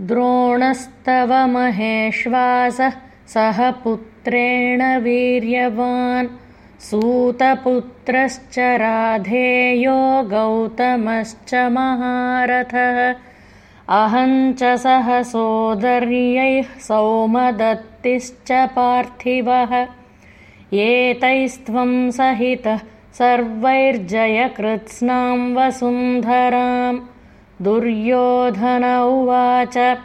द्रोणस्तव महेश्वासः सह पुत्रेण वीर्यवान्। सूतपुत्रश्च राधेयो गौतमश्च महारथः। अहं च सह सोदर्यैः सौमदत्तिश्च पार्थिवः। एतैस्त्वं सहितः सर्वैर्जयकृत्स्नां वसुन्धराम् दुर्योधन उवाच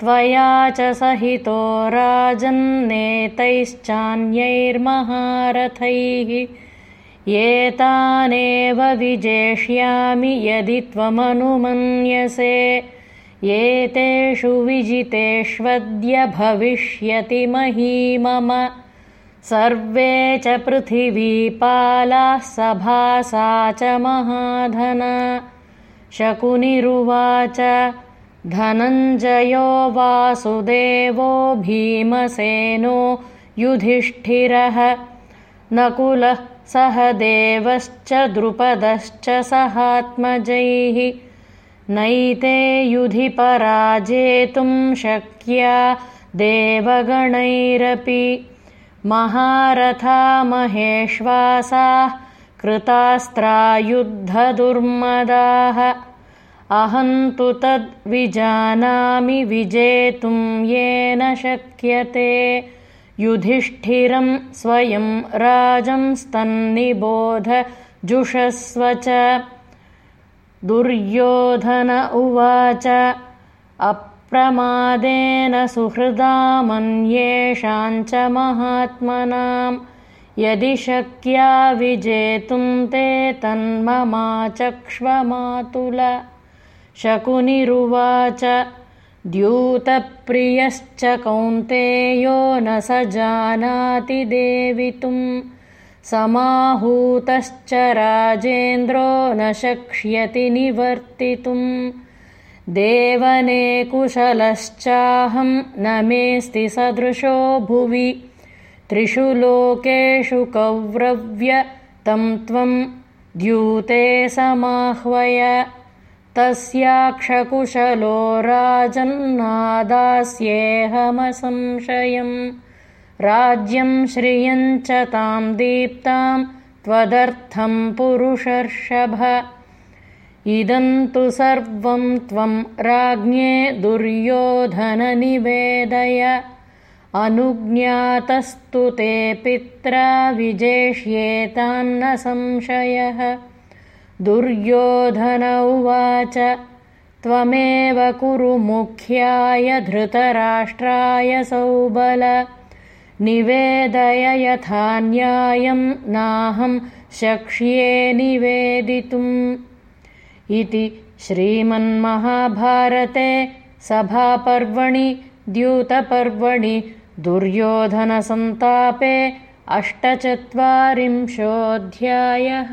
त्वया च सहितो राजन्नेतैश्चान्यैर्महारथैः एतानेव विजेष्यामि यदि त्वमनुमन्यसे। एतेषु विजितेष्वद्य भविष्यति मही मम। सर्वे च पृथिवीपालाः सभासा च महाधना शकुनिरुवाच। धनञ्जयो वासुदेवो भीमसेनो युधिष्ठिरः। नकुलः सहदेवश्च द्रुपदश्च सहात्मजैः। नैते युधि पराजेतुं शक्या देवगणैरपि। महारथा महेश्वासाः कृतास्त्रायुद्धदुर्मदाः। अहं तु तद्विजानामि विजेतुं येन शक्यते। युधिष्ठिरं स्वयं राजंस्तन्निबोध जुषस्व च। दुर्योधन उवाच अप्रमादेन सुहृदामन्येषाञ्च महात्मनाम् यदि शक्या विजेतुं ते तन्ममाचक्ष्वमातुल। शकुनिरुवाच द्यूतप्रियश्च कौन्तेयो न स जानाति देवितुं। समाहूतश्च राजेन्द्रो न शक्ष्यति निवर्तितुम् देवने कुशलश्चाहं न मेऽस्ति सदृशो भुवि त्रिषु लोकेषु कौव्रव्य तं त्वं द्यूते समाह्वय। तस्याक्षकुशलो राजन्नादास्येऽहमसंशयम् राज्यं श्रियञ्च तां दीप्तां त्वदर्थं पुरुषर्षभ। इदं तु सर्वं त्वं राज्ञे दुर्योधननिवेदय अनुज्ञातस्तु ते पित्रा विजेष्येतान्न संशयः। दुर्योधन उवाच त्वमेव कुरु मुख्याय धृतराष्ट्राय सौबल। निवेदय यथा न्यायं नाहं शक्ष्ये निवेदितुम् इति श्रीमन्महाभारते सभापर्वणि द्यूतपर्वणि दुर्योधनसन्तापे अष्टचत्वारिंशोऽध्यायः